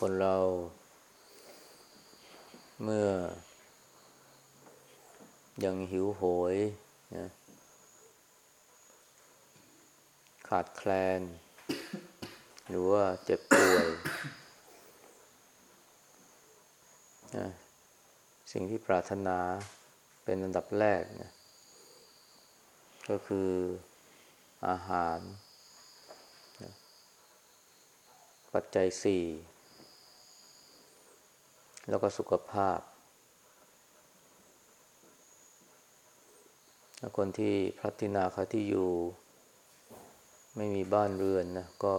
คนเรา เมื่อ ยังหิวโหยนะขาดแคลน หรือว่าเจ็บป่วยนะสิ่งที่ปรารถนาเป็นอันดับแรกนะก็คืออาหารนะปัจจัยสี่ แล้วก็สุขภาพ คนที่พระตินาคาที่อยู่ ไม่มีบ้านเรือนนะก็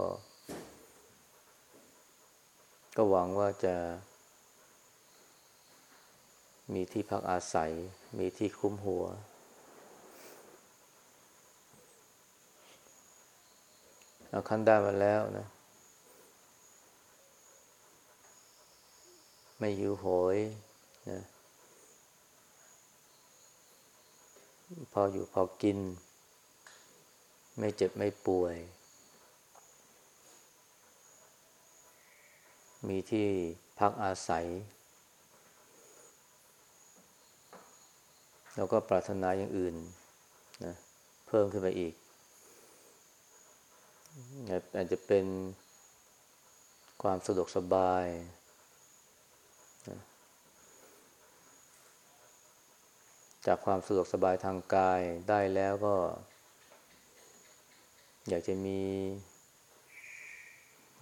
ก็หวังว่าจะ มีที่พักอาศัย มีที่คุ้มหัวเอาขั้นได้มาแล้วนะ ไม่หิวโหยนะพออยู่พอกิน ไม่เจ็บไม่ป่วย มีที่พักอาศัย แล้วก็ปรารถนาอย่างอื่นนะเพิ่มขึ้นไปอีก อาจจะเป็นความสะดวกสบาย จากความสะดวกสบายทางกายได้แล้วก็ อยากจะมี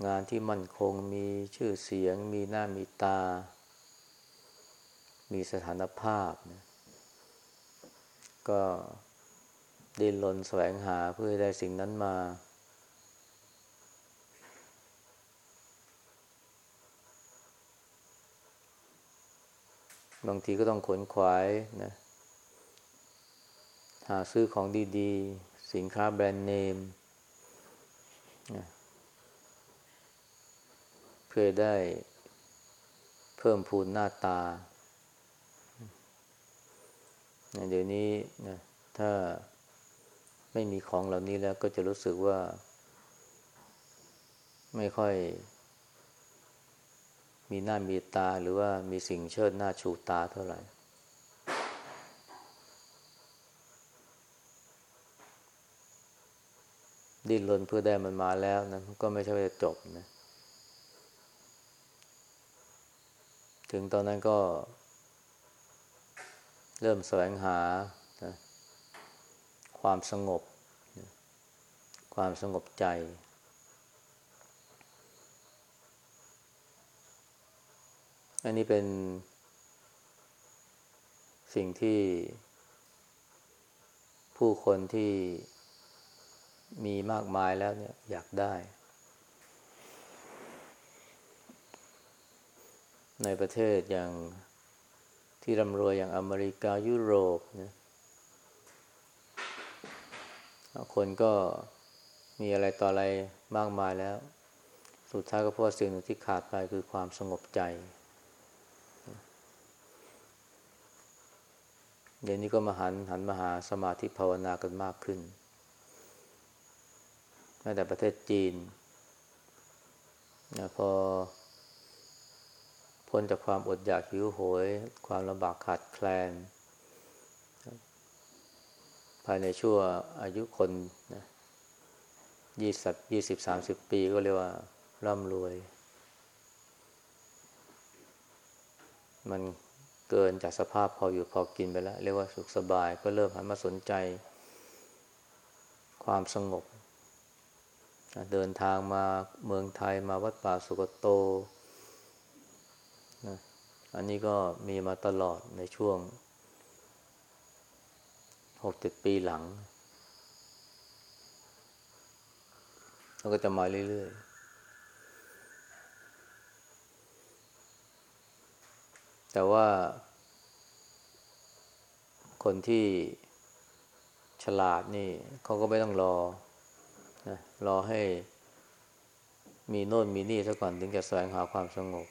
งานที่มั่นคงมีชื่อเสียง มีหน้ามีตา มีสถานภาพนะก็ดิ้นรนแสวงหาเพื่อได้สิ่งนั้นมา บางทีก็ต้องขนขวายนะ ซื้อของดีๆ สินค้าแบรนด์เนมเพื่อได้เพิ่มพูนหน้าตา เดี๋ยวนี้นะถ้าไม่มีของเหล่านี้แล้วก็จะรู้สึกว่า ไม่ค่อย มีหน้ามีตาหรือว่ามีสิ่งเชิดหน้าชูตาเท่าไหร่ ดิ้นรนเพื่อได้มันมาแล้วนะก็ไม่ใช่ว่าจะจบนะ ถึงตอนนั้นก็ เริ่มแสวงหานะความสงบนะความสงบใจ อันนี้เป็นสิ่งที่ผู้คนที่ มีมากมายแล้วเนี่ยอยากได้ ในประเทศอย่างที่ร่ำรวยอย่างอเมริกายุโรปเนี่ยคนก็มีอะไรต่ออะไรมากมายแล้ว สุดท้ายก็เพราะสิ่งหนึ่งที่ขาดไปคือความสงบใจ เดี๋ยวนี้ก็มาหันหันมาหาสมาธิภาวนากันมากขึ้น แม้แต่ประเทศจีนนะพอพ้นจากความอดอยากหิวโหย ความลำบากขาดแคลน ภายในชั่วอายุคนนะยี่สิบยี่สิบสามสิบปีก็เรียกว่าร่ำรวย มันเกินจากสภาพพออยู่พอกินไปแล้ว เรียกว่าสุขสบายก็เริ่มหันมาสนใจ ความสงบ เดินทางมาเมืองไทยมาวัดป่าสุกโตนะอันนี้ก็มีมาตลอดในช่วงหกเจ็ดปีหลังแล้วก็จะมาเรื่อยๆ แต่ว่า คนที่ฉลาดนี่เขาก็ไม่ต้องรอ นะรอให้มีโน่นมีนี่ซะก่อนถึงจะแสวงหาความสงบ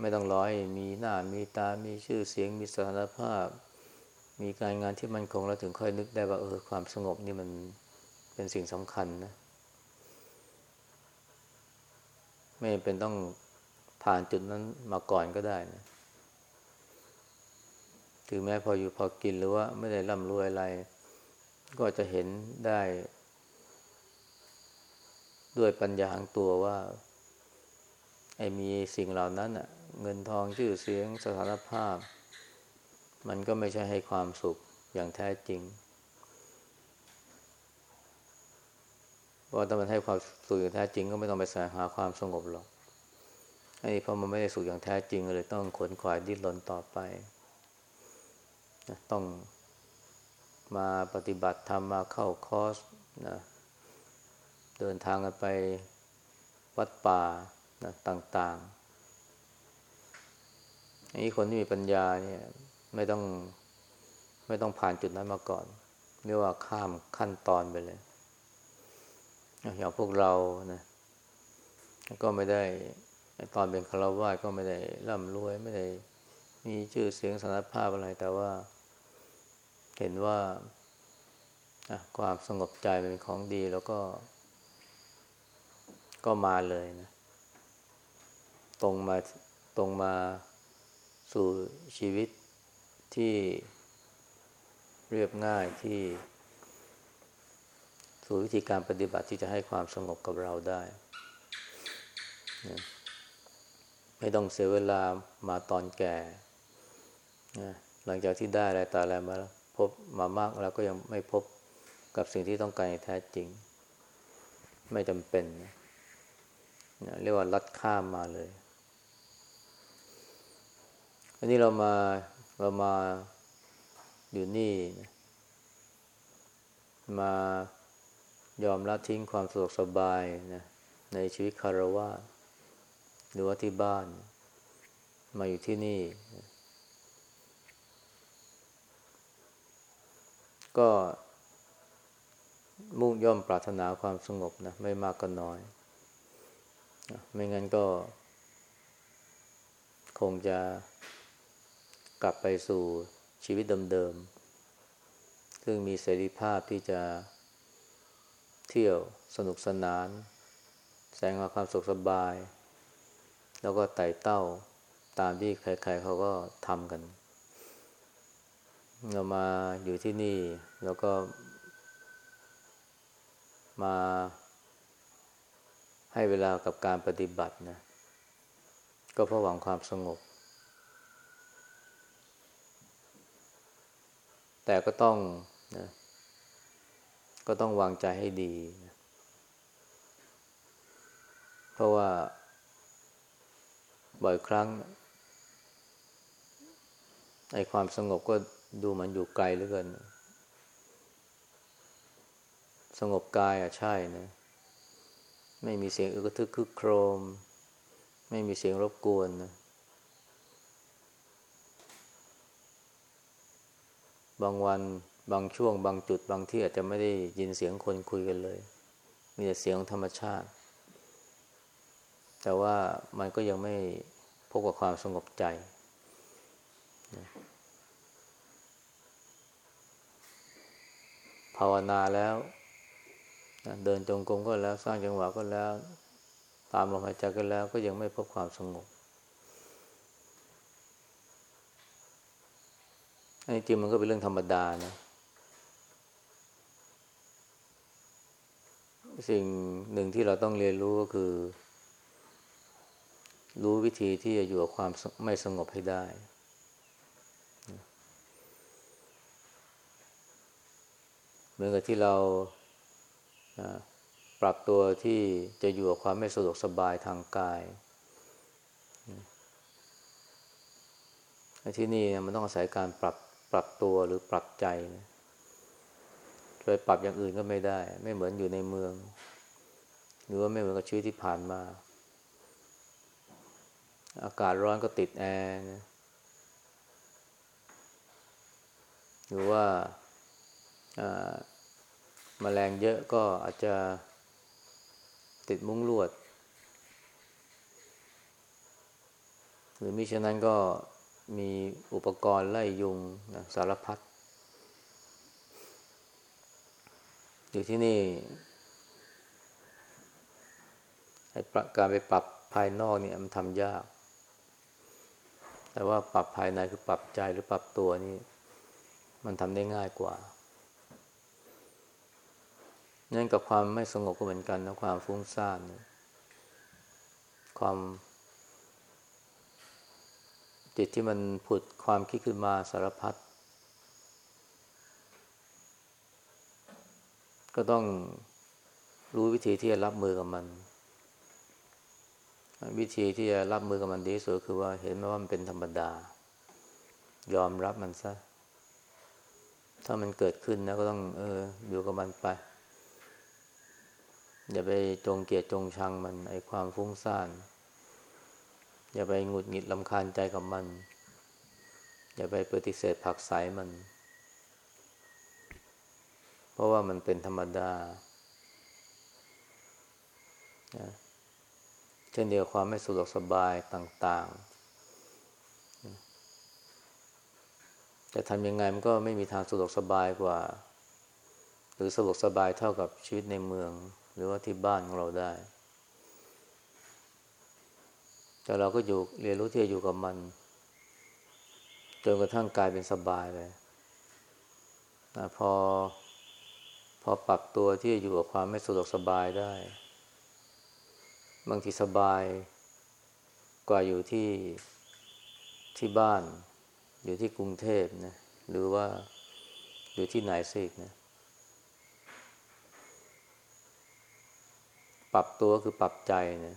ไม่ต้องรอให้มีหน้ามีตา มีชื่อเสียง มีสถานภาพ มีการงานที่มันคงแล้วถึงค่อยนึกได้ว่าเออความสงบนี่มันเป็นสิ่งสำคัญนะ ไม่เป็นต้องผ่านจุดนั้นมาก่อนก็ได้นะถึงแม้พออยู่พอกินหรือว่าไม่ได้ร่ำรวยอะไร ก็จะเห็นได้ ด้วยปัญญาของตัวว่า ไอ้มีสิ่งเหล่านั้นอะเงินทองชื่อเสียงสถานภาพ มันก็ไม่ใช่ให้ความสุขอย่างแท้จริงเพราะถ้ามันให้ความสุขอย่างแท้จริง ก็ไม่ต้องไปแสวงหาความสงบหรอกไอ้เพราะมันไม่ได้สุขอย่างแท้จริงเลยต้องขนขวายดิ้นรนต่อไป ต้องมาปฏิบัติธรรมมาเข้าคอร์สนะ เดินทางกันไปวัดป่านะต่างๆอันนี้คนที่มีปัญญาเนี่ยไม่ต้องไม่ต้องผ่านจุดนั้นมาก่อนเรียกว่าข้ามขั้นตอนไปเลยอย่างพวกเรานะก็ไม่ได้ตอนเป็นคารวะก็ไม่ได้ร่ำรวยไม่ได้มีชื่อเสียงสารภาพอะไร แต่ว่าเห็นว่าความสงบใจเป็นของดีแล้วก็ ก็มาเลยนะตรงมาตรงมาสู่ชีวิตที่เรียบง่ายที่สู่วิธีการปฏิบัติที่จะให้ความสงบกับเราได้นะไม่ต้องเสียเวลามาตอนแก่นะหลังจากที่ได้อะไรต่ออะไรมาพบมามากแล้วก็ยังไม่พบกับสิ่งที่ต้องการแท้จริง ไม่จำเป็นนะ เรียกว่าลัดข้ามมาเลย อันนี้เรามาเรามาอยู่นี่นะมายอมละทิ้งความสะดวกสบายนะในชีวิตคารวะหรือว่าที่บ้าน มาอยู่ที่นี่ ก็มุ่งย่อมปรารถนาความสงบนะ ไม่มากก็น้อย ไม่งั้นก็ คงจะกลับไปสู่ชีวิตเดิมๆ ซึ่งมีเสรีภาพที่จะเที่ยวสนุกสนาน แสงความสุขสบาย แล้วก็ไต่เต้าตามที่ใครๆเขาก็ทำกัน เรามาอยู่ที่นี่แล้วก็มา ให้เวลากับการปฏิบัตินะ ก็เพราะหวังความสงบ แต่ก็ต้องนะก็ต้องวางใจให้ดีนะเพราะว่าบ่อยครั้งไอ้ความสงบก็ดูมันอยู่ไกลเหลือเกิน สงบกายอะใช่นะ ไม่มีเสียงอึกทึกคึกโครม ไม่มีเสียงรบกวนนะบางวันบางช่วง บางจุดบางที่อาจจะไม่ได้ยินเสียงคนคุยกันเลย มีแต่เสียงธรรมชาติ แต่ว่ามันก็ยังไม่พบกับความสงบใจ ภาวนาแล้ว เดินจงกรมก็แล้วสร้างจังหวะก็แล้ว ตามลมหายใจก็แล้ว ก็ยังไม่พบความสงบอันนี้จริงมันก็เป็นเรื่องธรรมดานะสิ่งหนึ่งที่เราต้องเรียนรู้ก็คือ รู้วิธีที่จะอยู่กับความไม่สงบให้ได้ เหมือนกับที่เรา ปรับตัวที่จะอยู่กับความไม่สะดวกสบายทางกายที่นี่มันต้องอาศัยการปรับปรับตัวหรือปรับใจนะไปปรับอย่างอื่นก็ไม่ได้ ไม่เหมือนอยู่ในเมือง หรือว่าไม่เหมือนกับชีวิตที่ผ่านมา อากาศร้อนก็ติดแอร์นะหรือว่า มแมลงเยอะก็อาจจะติดมุ้งลวด หรือมิฉะนั้นก็มีอุปกรณ์ไล่ยุงนะสารพัดอยู่ที่นี่การไปปรับภายนอกนี่มันทำยาก แต่ว่าปรับภายในคือปรับใจหรือปรับตัวนี่ มันทำได้ง่ายกว่า นั่นกับความไม่สงบก็เหมือนกันนะความฟุ้งซ่านนะความ จิตที่มันผุดความคิดขึ้นมาสารพัดก็ต้องรู้วิธีที่จะรับมือกับมัน วิธีที่จะรับมือกับมันดีสุดคือว่าเห็นว่ามันเป็นธรรมดา ยอมรับมันซะ ถ้ามันเกิดขึ้นนะก็ต้อง เอออยู่กับมันไป อย่าไปจงเกลียดจงชังมันไอความฟุ้งซ่าน อย่าไปหงุดหงิดลำคาญใจกับมัน อย่าไปปฏิเสธผักใสมัน เพราะว่ามันเป็นธรรมดาเช่นเดียวความไม่สะดวกสบายต่างๆ จะทำยังไงมันก็ไม่มีทางสะดวกสบายกว่า หรือสะดวกสบายเท่ากับชีวิตในเมือง หรือว่าที่บ้านของเราได้ แต่เราก็อยู่เรียนรู้ที่จะอยู่กับมันจนกระทั่งกลายเป็นสบายเลยพอพอปรับตัวที่จะอยู่กับความไม่สะดวกสบายได้ บางทีสบายกว่าอยู่ที่ที่บ้าน อยู่ที่กรุงเทพนะหรือว่าอยู่ที่ไหนสิกนะ ปรับตัวคือปรับใจนะ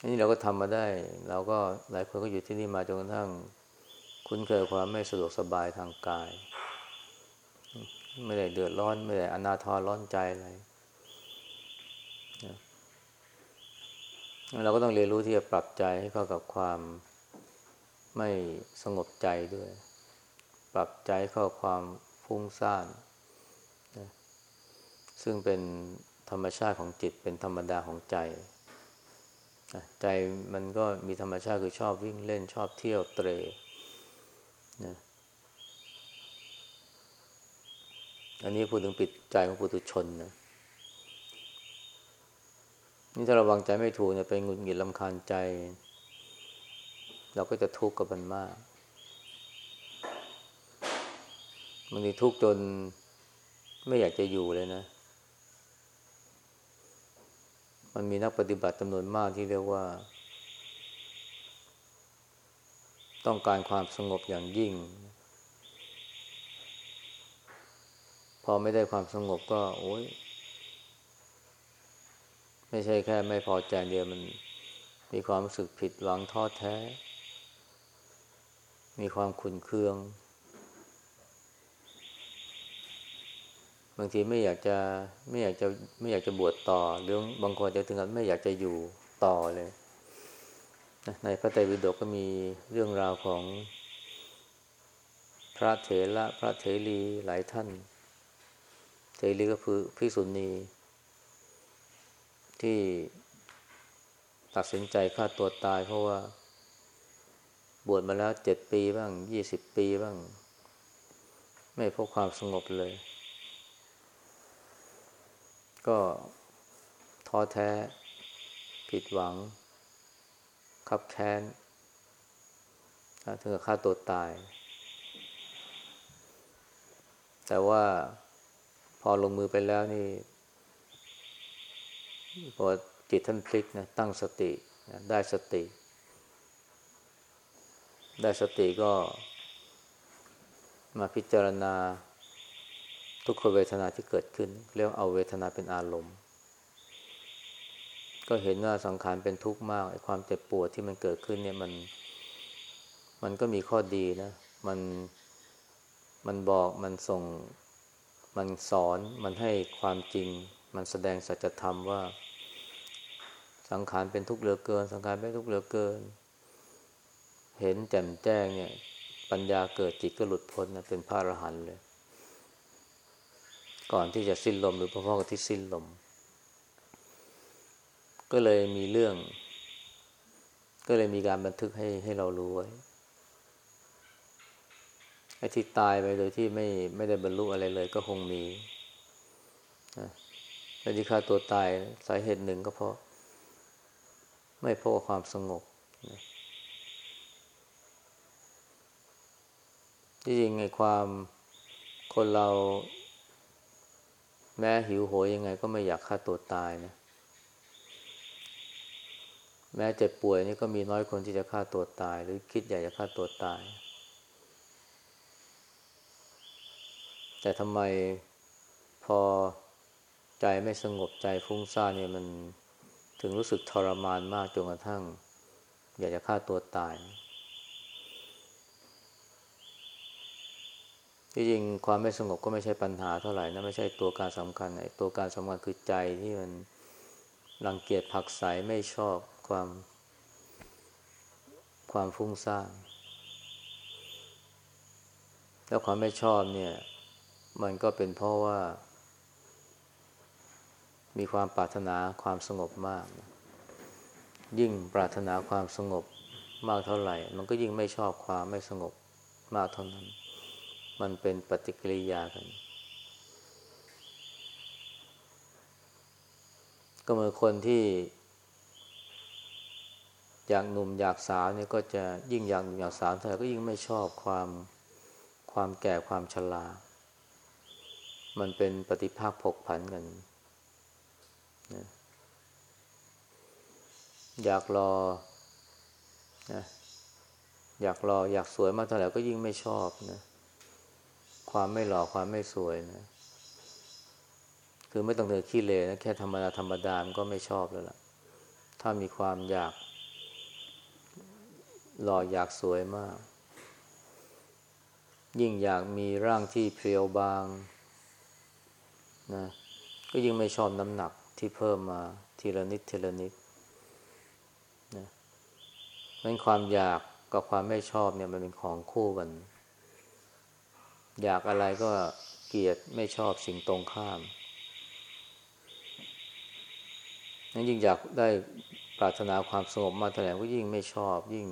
อันนี้เราก็ทำมาได้ เราก็หลายคนก็อยู่ที่นี่มาจนกระทั่ง คุ้นเคยความไม่สะดวกสบายทางกาย ไม่ได้เดือดร้อน ไม่ได้อนาทรร้อนใจอะไรเราก็ต้องเรียนรู้ที่จะปรับใจให้เข้ากับความไม่สงบใจด้วย ปรับใจเข้าความฟุ้งซ่าน ซึ่งเป็น ธรรมชาติของจิตเป็นธรรมดาของใจ ใจมันก็มีธรรมชาติคือชอบวิ่งเล่นชอบเที่ยวเตรนะอันนี้พูดถึงปิดใจของปุถุชนนะนี่ถ้าระวังใจไม่ถูกเนี่ยไปงุนหงิดลำคาญใจ เราก็จะทุกข์กับมันมากมันมีทุกข์จนไม่อยากจะอยู่เลยนะ มันมีนักปฏิบัติจำนวนมากที่เรียกว่า ต้องการความสงบอย่างยิ่ง พอไม่ได้ความสงบก็ โอ้ยไม่ใช่แค่ไม่พอใจเดียวมันมีความรู้สึกผิดหวังท้อแท้ มีความขุนเคือง บางทีไม่อยากจะไม่อยากจะไม่อยากจะบวชต่อ หรือบางคนจะถึงกับไม่อยากจะอยู่ต่อเลยในพระไตรปิฎกก็มีเรื่องราวของพระเถระพระเถรีหลายท่าน เถรีก็คือพิสุณีที่ตัดสินใจฆ่าตัวตายเพราะว่า บวชมาแล้วเจ็ดปีบ้างยี่สิบปีบ้าง ไม่พบความสงบเลย ก็ท้อแท้ ผิดหวัง ขับแค้นถึงกับฆ่าตัวตาย แต่ว่าพอลงมือไปแล้วนี่พอจิตท่านพลิกนะตั้งสตินะได้สติ ได้สติก็มาพิจารณา ทุกขเวทนาที่เกิดขึ้น เรียกเอาเวทนาเป็นอารมณ์ ก็เห็นว่าสังขารเป็นทุกข์มากไอ้ความเจ็บปวดที่มันเกิดขึ้นเนี่ยมัน มันก็มีข้อดีนะ มันมันบอกมันส่งมันสอนมันให้ความจริง มันแสดงสัจธรรมว่า สังขารเป็นทุกข์เหลือเกิน สังขารเป็นทุกข์เหลือเกิน เห็นแจ่มแจ้งเนี่ย ปัญญาเกิดจิตก็หลุดพ้นนะเป็นพระอรหันต์เลย ก่อนที่จะสิ้นลมหรือพ่อๆกับที่สิ้นลม ก็เลยมีเรื่อง ก็เลยมีการบันทึกให้ให้เรารู้ไว้ไอ้ที่ตายไปโดยที่ไม่ไม่ได้บรรลุอะไรเลยก็คงมีนะและที่ฆ่าตัวตายสาเหตุหนึ่งก็เพราะ ไม่พบความสงบที่จริงไงความคนเรา แม้หิวโหยยังไงก็ไม่อยากฆ่าตัวตายนะแม้เจ็บป่วยนี่ก็มีน้อยคนที่จะฆ่าตัวตาย หรือคิดอยากจะฆ่าตัวตาย แต่ทำไมพอใจไม่สงบใจฟุ้งซ่านเนี่ยมันถึงรู้สึกทรมานมากจนกระทั่ง อยากจะฆ่าตัวตาย ที่จริงความไม่สงบก็ไม่ใช่ปัญหาเท่าไหร่นะไม่ใช่ตัวการสำคัญไอ้ตัวการสำคัญคือใจที่มันรังเกียจผักใสไม่ชอบความ ความฟุ้งซ่านแล้วความไม่ชอบเนี่ย มันก็เป็นเพราะว่า มีความปรารถนาความสงบมาก ยิ่งปรารถนาความสงบมากเท่าไหร่ มันก็ยิ่งไม่ชอบความไม่สงบมากเท่านั้น มันเป็นปฏิกิริยากัน ก็เหมือนคนที่ อยากหนุ่มอยากสาวเนี่ยก็จะยิ่งอยากหนุ่มอยากสาวเธอก็ยิ่งไม่ชอบความความแก่ความชรา มันเป็นปฏิภาคผกผันกันนะอยากรอนะอยากรออยากสวยมากเท่าไหร่ก็ยิ่งไม่ชอบนะ ความไม่หล่อความไม่สวยนะ คือไม่ต้องเดินขี้เลนะแค่ธรรมดาธรรมดามันก็ไม่ชอบแล้วล่ะ ถ้ามีความอยาก หล่ออยากสวยมาก ยิ่งอยากมีร่างที่เพรียวบางนะก็ยิ่งไม่ชอบน้ำหนักที่เพิ่มมาทีละนิดทีละนิดนะนั้นความอยากกับความไม่ชอบเนี่ยมันเป็นของคู่กัน อยากอะไรก็เกลียดไม่ชอบสิ่งตรงข้ามนั้นยิ่งอยากได้ปรารถนาความสงบมาแถลงก็ยิ่งไม่ชอบ ยิ่ง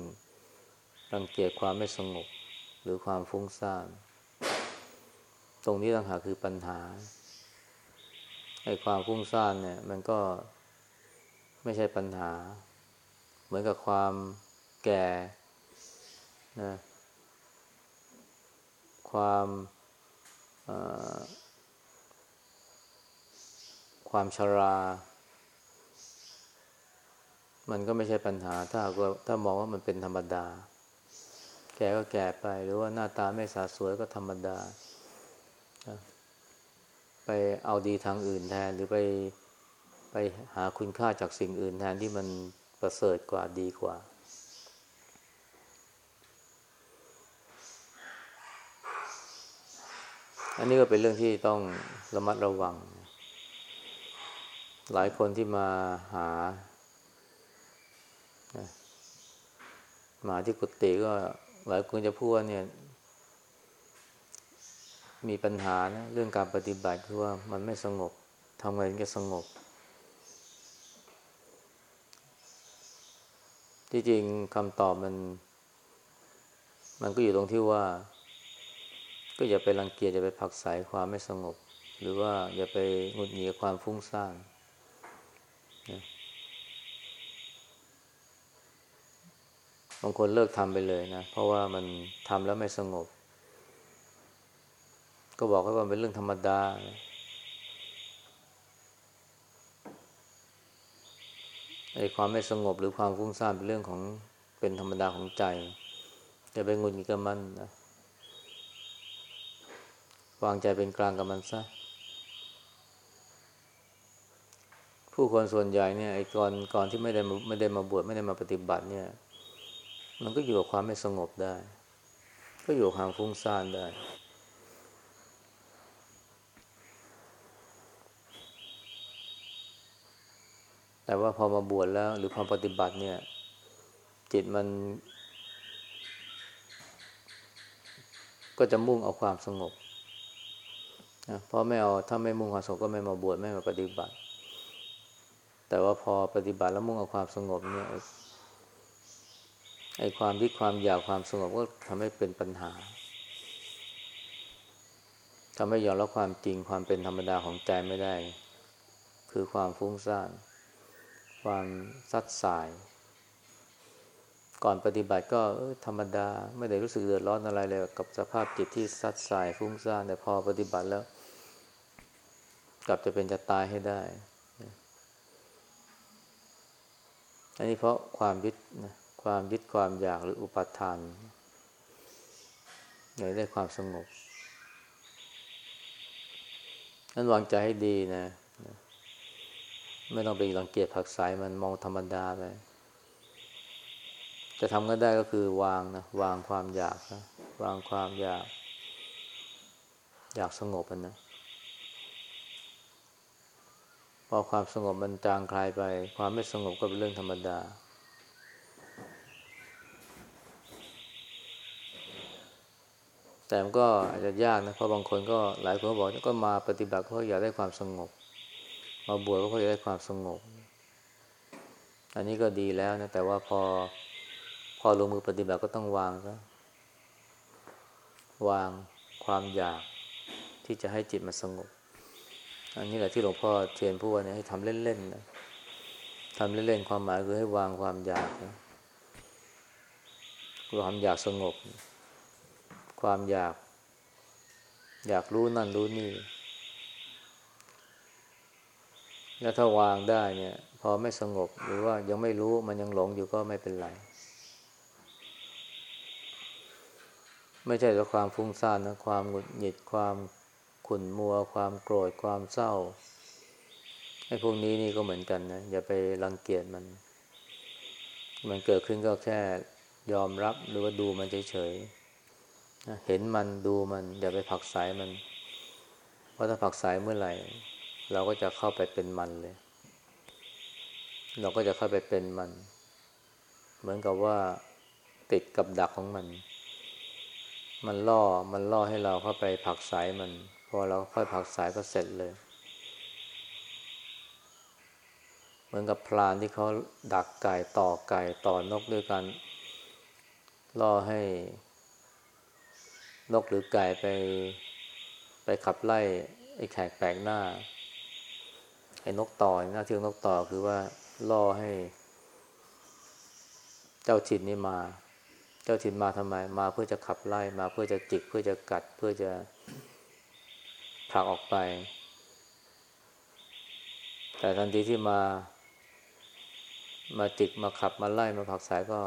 รังเกียจความไม่สงบ หรือความฟุ้งซ่านตรงนี้ต่างหากคือปัญหาไอ้ความฟุ้งซ่านเนี่ย มันก็ไม่ใช่ปัญหา เหมือนกับความแก่นะ ความความชรา มันก็ไม่ใช่ปัญหา ถ้าว่าถ้ามองว่ามันเป็นธรรมดา แก่ก็แก่ไป หรือว่าหน้าตาไม่สาสวยก็ธรรมดา ไปเอาดีทางอื่นแทน หรือไปไปหาคุณค่าจากสิ่งอื่นแทนที่มันประเสริฐกว่าดีกว่า อันนี้ก็เป็นเรื่องที่ต้องระมัดระวัง หลายคนที่มาหามาที่กุฏิก็ หลายคนจะพูดว่าเนี่ย มีปัญหานะเรื่องการปฏิบัติคือว่ามันไม่สงบทำไงถึงจะสงบ ที่จริงคำตอบมัน มันก็อยู่ตรงที่ว่า ก็อย่าไปรังเกียจอย่าไปผักใสความไม่สงบ หรือว่าอย่าไปหงุดหงิดความฟุ้งซ่านนะบางคนเลิกทำไปเลยนะ เพราะว่ามันทำแล้วไม่สงบ ก็บอกว่ามันเป็นเรื่องธรรมดาไอ้ความไม่สงบหรือความฟุ้งซ่านเป็นเรื่องของเป็นธรรมดาของใจ จะไปงุนงิดกับมันนะ วางใจเป็นกลางกับมันซะ ผู้คนส่วนใหญ่เนี่ยไอ้ก่อนก่อนที่ไม่ได้ไม่ได้มาบวชไม่ได้มาปฏิบัติเนี่ย มันก็อยู่กับความไม่สงบได้ ก็อยู่ความฟุ้งซ่านได้ แต่ว่าพอมาบวชแล้ว หรือพอปฏิบัติเนี่ย จิตมันก็จะมุ่งเอาความสงบ นะเพราะไม่เอาถ้าไม่มุ่งความสงบก็ไม่มาบวชไม่มาปฏิบัติ แต่ว่าพอปฏิบัติแล้วมุ่งเอาความสงบเนี่ยไอ้ความที่ความอยากความสงบก็ทำให้เป็นปัญหาทำให้ยอมรับความจริงความเป็นธรรมดาของใจไม่ได้ คือความฟุ้งซ่าน ความซัดสาย ก่อนปฏิบัติก็ธรรมดาไม่ได้รู้สึกเดือดร้อนอะไรเลยกับสภาพจิตที่ซัดสายฟุ้งซ่านแต่พอปฏิบัติแล้ว กลับจะเป็นจะตายให้ได้ อันนี้เพราะความยึดนะความยึดความอยากหรืออุปทานอยากได้ความสงบ นั้นวางใจให้ดีนะ ไม่ต้องไปรังเกียจผักสายมันมองธรรมดาไปจะทำก็ได้ก็คือวางนะวางความอยากนะวางความอยาก อยากสงบมันนะ พอความสงบมันจางคลายไป ความไม่สงบก็เป็นเรื่องธรรมดา แต่มันก็อาจจะยากนะเพราะบางคนก็หลายคนบอกก็มาปฏิบัติเพราะอยากได้ความสงบ มาบวชก็เพราะอยากได้ความสงบ อันนี้ก็ดีแล้วนะ แต่ว่าพอพอลงมือปฏิบัติก็ต้องวางซะวางความอยากที่จะให้จิตมันสงบ อันนี้แหละที่หลวงพ่อเทียนพูดเนี่ยให้ทำเล่นๆนะทำเล่นๆความหมายคือให้วางความอยากนะความอยากสงบ ความอยาก อยากรู้นั่นรู้นี่ แล้วถ้าวางได้เนี่ย พอไม่สงบหรือว่ายังไม่รู้มันยังหลงอยู่ก็ไม่เป็นไรไม่ใช่แต่ความฟุ้งซ่านนะความหงุดหงิดความ ขุ่นมัว ความโกรธความเศร้าไอ้พวกนี้นี่ก็เหมือนกันนะอย่าไปรังเกียจมัน มันเกิดขึ้นก็แค่ยอมรับหรือว่าดูมันเฉยๆเห็นมันดูมัน อย่าไปผักสายมัน เพราะถ้าผักสายเมื่อไหร่ เราก็จะเข้าไปเป็นมันเลย เราก็จะเข้าไปเป็นมัน เหมือนกับว่าติดกับดักของมัน มันล่อมันล่อให้เราเข้าไปผักสายมัน พอเราค่อยผักสายก็เสร็จเลย เหมือนกับพรานที่เขาดักไก่ต่อไก่ต่อนกด้วยกันล่อให้ นกหรือไก่ไป ไปขับไล่ไอ้แขกแปลกหน้า ไอ้นกต่อหน้าที่นกต่อคือว่าล่อให้ เจ้าถิ่นนี่มา เจ้าถิ่นมาทำไม มาเพื่อจะขับไล่มาเพื่อจะจิกเพื่อจะกัดเพื่อจะ ผลักออกไป แต่ทันทีที่มา มาจิกมาขับมาไล่มาผลักสายก็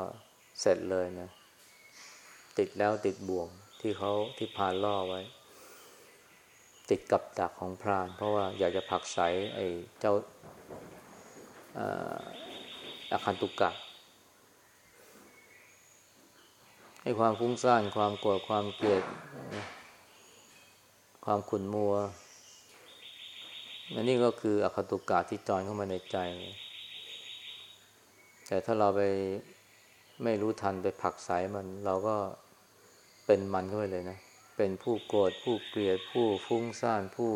เสร็จเลยนะ ติดแล้วติดบ่วงที่เขาที่พานล่อไว้ ติดกับดักของพราน เพราะว่าอยากจะผลักใสไอ้เจ้าอาคันตุกกะไอ้ความฟุ้งซ่านความกลัวความเกลียด ความขุ่นมัวอันนี้ก็คืออคตุกะที่จอนเข้ามาในใจ แต่ถ้าเราไปไม่รู้ทันไปผักใสมัน เราก็เป็นมันเข้าไปเลยนะ เป็นผู้โกรธผู้เกลียดผู้ฟุ้งซ่านผู้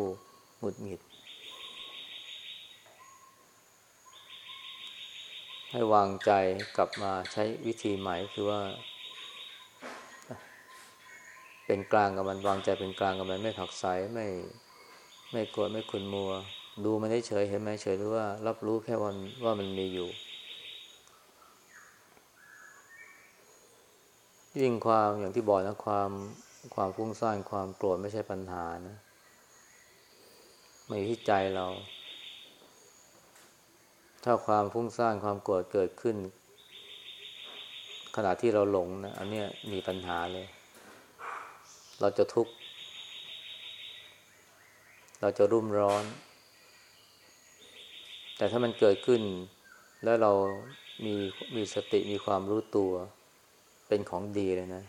หงุดหงิด ให้วางใจกลับมาใช้วิธีใหม่คือว่า เป็นกลางกับมันวางใจเป็นกลางกับมันไม่ผักใสไม่ไม่โกรธไม่ขุนมัว ดูมันได้เฉยเห็นไหมเฉยหรือว่า รับรู้แค่วันว่ามันมีอยู่ ยิ่งความอย่างที่บอกนะความความฟุ้งซ่านความโกรธไม่ใช่ปัญหานะไม่ที่ใจเรา ถ้าความฟุ้งซ่านความโกรธเกิดขึ้น ขณะที่เราหลงนะอันเนี้ยมีปัญหาเลย เราจะทุกข์ เราจะรุ่มร้อน แต่ถ้ามันเกิดขึ้น แล้วเรามีมีสติมีความรู้ตัว เป็นของดีเลยนะ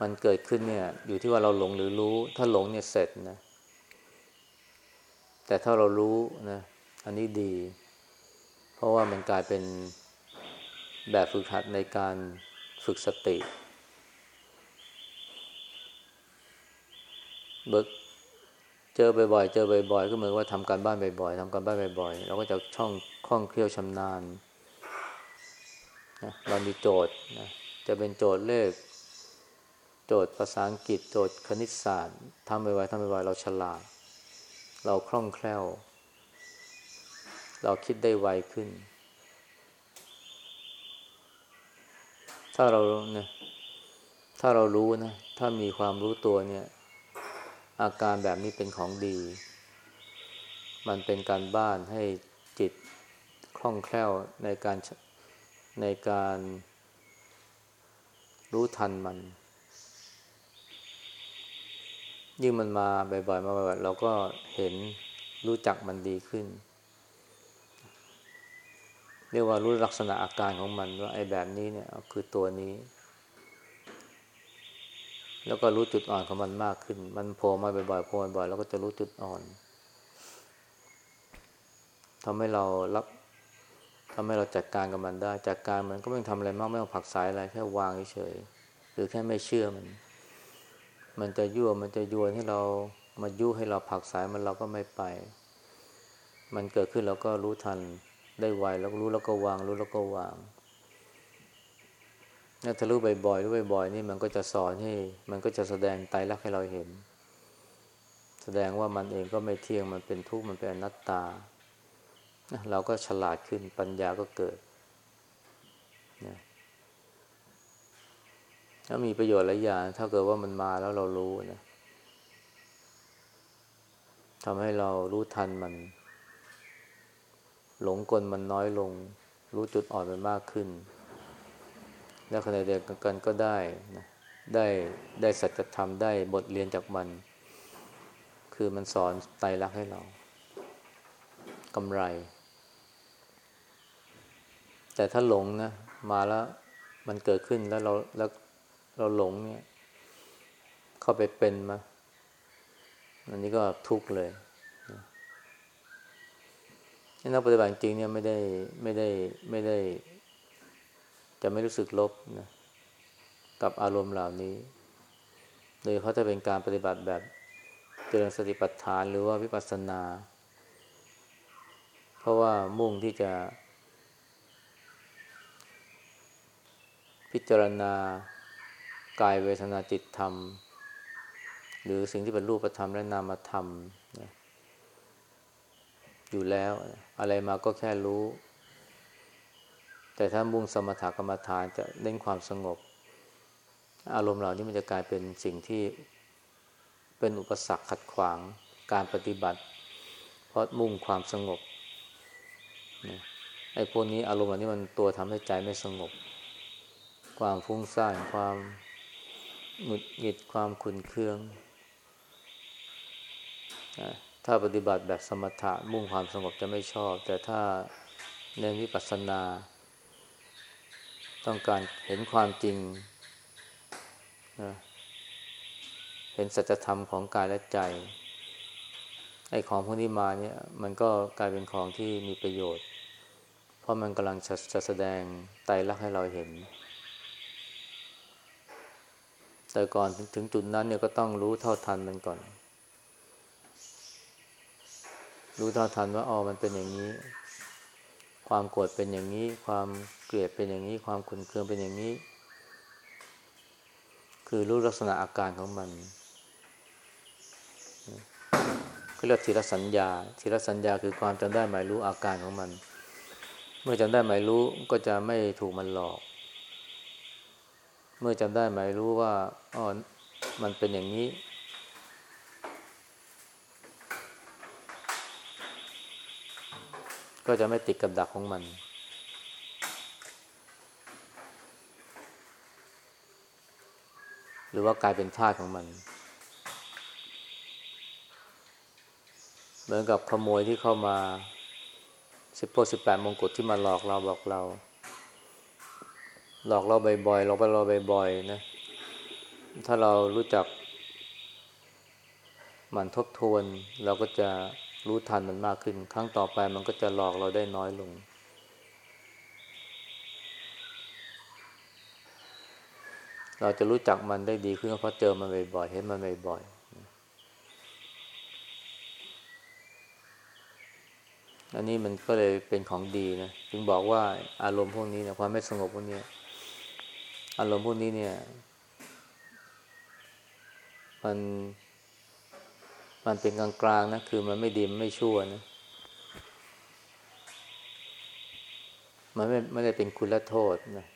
มันเกิดขึ้นเนี่ย อยู่ที่ว่าเราหลงหรือรู้ ถ้าหลงเนี่ยเสร็จนะ แต่ถ้าเรารู้นะ อันนี้ดี เพราะว่ามันกลายเป็นแบบฝึกหัดในการฝึกสติ เบิกเจอบ่อยๆ เจอบ่อยๆ ก็เหมือนว่าทำการบ้านบ่อยๆทำการบ้านบ่อยๆ เราก็จะช่องคล่องเคลียวชำนาญนะเรามีโจทย์นะจะเป็นโจทย์เลข โจทย์ภาษาอังกฤษ โจทย์คณิตศาสตร์ทำไปไวทำไปไวเราฉลาด เราคล่องแคล่ว เราคิดได้ไวขึ้น ถ้าเราเนี่ยถ้าเรารู้นะ ถ้ามีความรู้ตัวเนี่ย อาการแบบนี้เป็นของดี มันเป็นการบ้านให้จิตคล่องแคล่วในการในการรู้ทันมัน ยิ่งมันมาบ่อยๆ มาบ่อยๆเราก็เห็นรู้จักมันดีขึ้น เรียกว่ารู้ลักษณะอาการของมันว่าไอ้แบบนี้เนี่ยคือตัวนี้ แล้วก็รู้จุดอ่อนของมันมากขึ้น มันโผล่มาบ่อยๆโผล่บ่อยๆแล้วก็จะรู้จุดอ่อนทำให้เรารับทำให้เราจัดการกับมันได้ จัดการมันก็ไม่ต้องทำอะไรมากไม่ต้องผักสายอะไรแค่วางเฉยหรือแค่ไม่เชื่อมัน มันจะยั่วมันจะยวนให้เรามายุให้เราผักสายมันเราก็ไม่ไป มันเกิดขึ้นเราก็รู้ทันได้ไวแล้วรู้แล้วก็วาง รู้แล้วก็วาง ถ้ารู้บ่อยๆรู้บ่อยๆนี่มันก็จะสอนให้ มันก็จะแสดงไตรลักษณ์ให้เราเห็น แสดงว่ามันเองก็ไม่เที่ยงมันเป็นทุกข์มันเป็นอนัตตา เราก็ฉลาดขึ้นปัญญาก็เกิดนะถ้ามีประโยชน์หลายอย่างถ้าเกิดว่ามันมาแล้วเรารู้นะทำให้เรารู้ทันมัน หลงกลมันน้อยลง รู้จุดอ่อนมันมากขึ้น แล้วขณะเดียวกันก็ได้นะได้ได้สัจธรรมได้บทเรียนจากมัน คือมันสอนไตรลักษณ์ให้เรากำไร แต่ถ้าหลงนะมาแล้วมันเกิดขึ้นแล้วเราแล้วเราหลงเนี่ย เข้าไปเป็นมา อันนี้ก็ทุกข์เลยนักปฏิบัติจริงเนี่ยไม่ได้ไม่ได้ไม่ได้ จะไม่รู้สึกลบนะกับอารมณ์เหล่านี้ โดยเขาจะเป็นการปฏิบัติแบบเจริญสติปัฏฐานหรือว่าวิปัสสนา เพราะว่ามุ่งที่จะ พิจารณากายเวทนาจิตธรรม หรือสิ่งที่เป็นรูปธรรมและนามธรรมนะอยู่แล้ว อะไรมาก็แค่รู้ แต่ถ้ามุ่งสมถกรรมฐานจะเน้นความสงบ อารมณ์เหล่านี้มันจะกลายเป็นสิ่งที่เป็นอุปสรรคขัดขวางการปฏิบัติ เพราะมุ่งความสงบไอ้พวกนี้อารมณ์เหล่านี้มันตัวทำให้ใจไม่สงบ ความฟุ้งซ่านความหงุดหงิดความขุนเคือง ถ้าปฏิบัติแบบสมถะมุ่งความสงบจะไม่ชอบ แต่ถ้าในวิปัสสนา ต้องการเห็นความจริงเห็นสัจธรรมของกายและใจ ไอ้ของพวกนี้มาเนี่ย มันก็กลายเป็นของที่มีประโยชน์ เพราะมันกำลังจะจะแสดงไตรลักษณ์ให้เราเห็น แต่ก่อนถึงจุดนั้นเนี่ยก็ต้องรู้เท่าทันมันก่อน รู้เท่าทันว่าอ๋อมันเป็นอย่างนี้ ความโกรธเป็นอย่างนี้ ความเกลียดเป็นอย่างนี้ ความขุนเคืองเป็นอย่างนี้ คือรู้ลักษณะอาการของมันก็เรียกทีละสัญญา ทีละสัญญาคือความจำได้หมายรู้อาการของมัน เมื่อจำได้หมายรู้ก็จะไม่ถูกมันหลอก เมื่อจำได้หมายรู้ว่าอ๋อมันเป็นอย่างนี้ ก็จะไม่ติดกับดักของมัน หรือว่ากลายเป็นท่าของมัน เหมือนกับขโมยที่เข้ามาสิบโพสิบแปดมงกุฎที่มาหลอกเราบอกเรา หลอกเราบ่อยๆหลอกไปเราบ่อยๆนะ ถ้าเรารู้จักมันทบทวนเราก็จะ รู้ทันมันมากขึ้น ครั้งต่อไปมันก็จะหลอกเราได้น้อยลง เราจะรู้จักมันได้ดีขึ้นเพราะเจอมันบ่อยๆเห็นมันบ่อยๆอันนี้มันก็เลยเป็นของดีนะจึงบอกว่าอารมณ์พวกนี้นะความไม่สงบพวกนี้อารมณ์พวกนี้เนี่ย มัน มันเป็นกลางๆนะคือมันไม่ดีมไม่ชั่วนะมันไม่ไม่ได้เป็นคุณและโทษนะ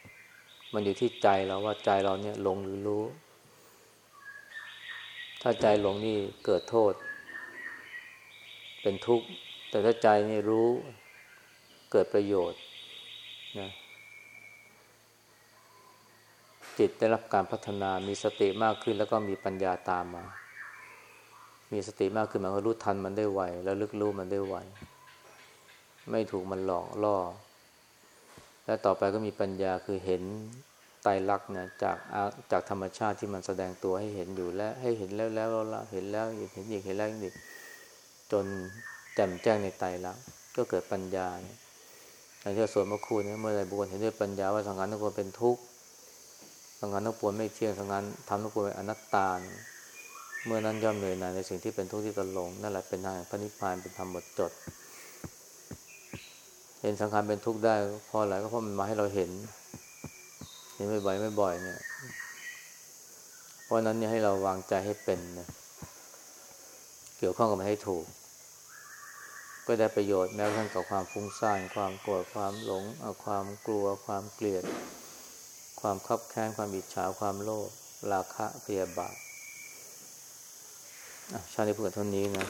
มันอยู่ที่ใจเราว่าใจเราเนี่ยหลงหรือรู้ ถ้าใจหลงนี่เกิดโทษ เป็นทุกข์ แต่ถ้าใจนี่รู้เกิดประโยชน์นะจิตได้รับการพัฒนามีสติมากขึ้นแล้วก็มีปัญญาตามมา มีสติมากขึ้นหมายว่ารู้ทันมันได้ไวแล้วลึกรู้มันได้ไวไม่ถูกมันหลอกล่อ และต่อไปก็มีปัญญาคือเห็นไตรลักษณ์เนี่ยจากจากธรรมชาติที่มันแสดงตัวให้เห็นอยู่และให้เห็นแล้วแล้วละเห็นแล้วอีกเห็นอีกเห็นแล้วอีกจนแจ่มแจ้งในไตรลักษณ์ก็เกิดปัญญาเนี่ยอย่างที่ส่วนเมื่อคูเนี่ยเมื่อไรบุคคลเห็นด้วยปัญญาว่าสังขารทั้งปวงเป็นทุกข์สังขารทั้งปวงไม่เที่ยงสังขารทำทั้งปวงเป็นอนัตตาเเมื่อนั้นย่อมเหนื่อยหน่ายในสิ่งที่เป็นทุกข์ที่ตนลงนั่นแหละเป็นทางพระนิพพานเป็นธรรมหมดจด เห็นสังขารเป็นทุกข์ได้เพราะอะไรก็เพราะมันมาให้เราเห็นเห็นบ่อยๆไม่บ่อยเนี่ย เพราะนั้นเนี่ยให้เราวางใจให้เป็นนะเกี่ยวข้องกับมันให้ถูก ก็ได้ประโยชน์แม้กระทั่งกับความฟุ้งซ่านความโกรธความหลงความกลัว ความเกลียด ความคับแค้นความอิจฉาความโลภราคะพยาบาท ชาตินี้พูดเท่านี้นะ